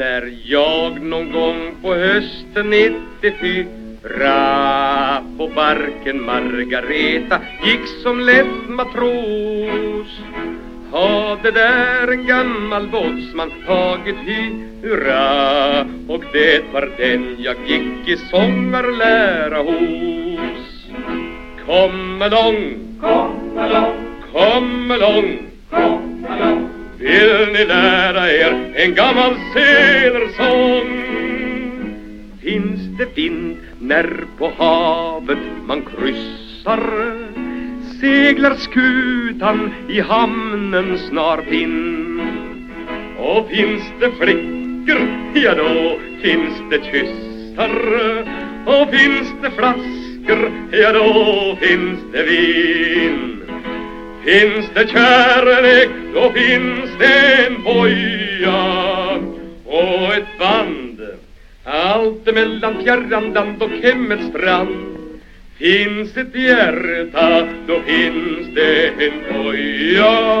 1594 på barken Margareta gick som lätt matros hade där en gammal båtsman tagit hyra och det var den jag gick i sångarlära hos. Kom along, Kom along, kom along kom along, vill ni lära er en gammal selersång? Finns det vind när på havet man kryssar seglar skutan i hamnen snart in och finns det flickor, ja då finns det kyssar och finns det flaskor, ja då finns det vin. Finns det kärlek, då finns det en boja och ett band. Allt emellan fjärran land och hemmets strand. Finns ett hjärta, då finns det en boja.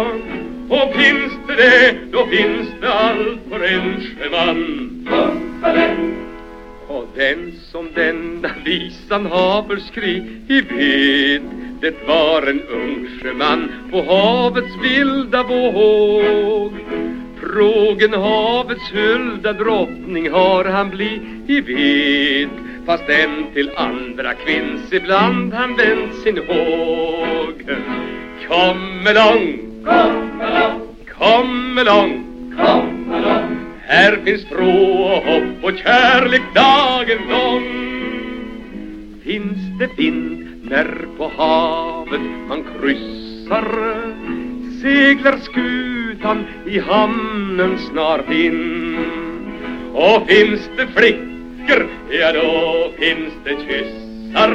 Och finns det det, då finns det allt för en sjöman. Och den som denna visan haver skrivit det var en ung sjöman på havets vilda våg. Frågen havets hulda drottning har han blivit Fast än till andra kvinns ibland han vänt sin håg. Kom along, kom along, kom along kom along, här finns tro och hopp och kärlek dagen lång. Finns det vind när på havet man kryssar Seglar skutan i hamnen snart in. Och finns det flickor, ja då finns det kyssar.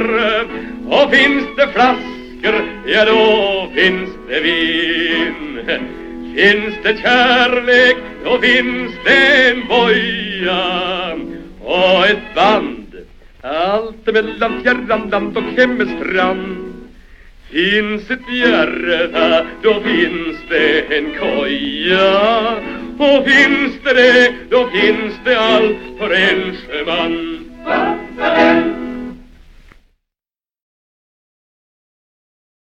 Och finns det flaskor, ja då finns det vin. Finns det kärlek, då finns det en boja. Och ett band allt mellan fjärran land och hemmets strand Finns ett hjärta, då finns det en koja. Och finns det det, då finns det allt för en sjöman.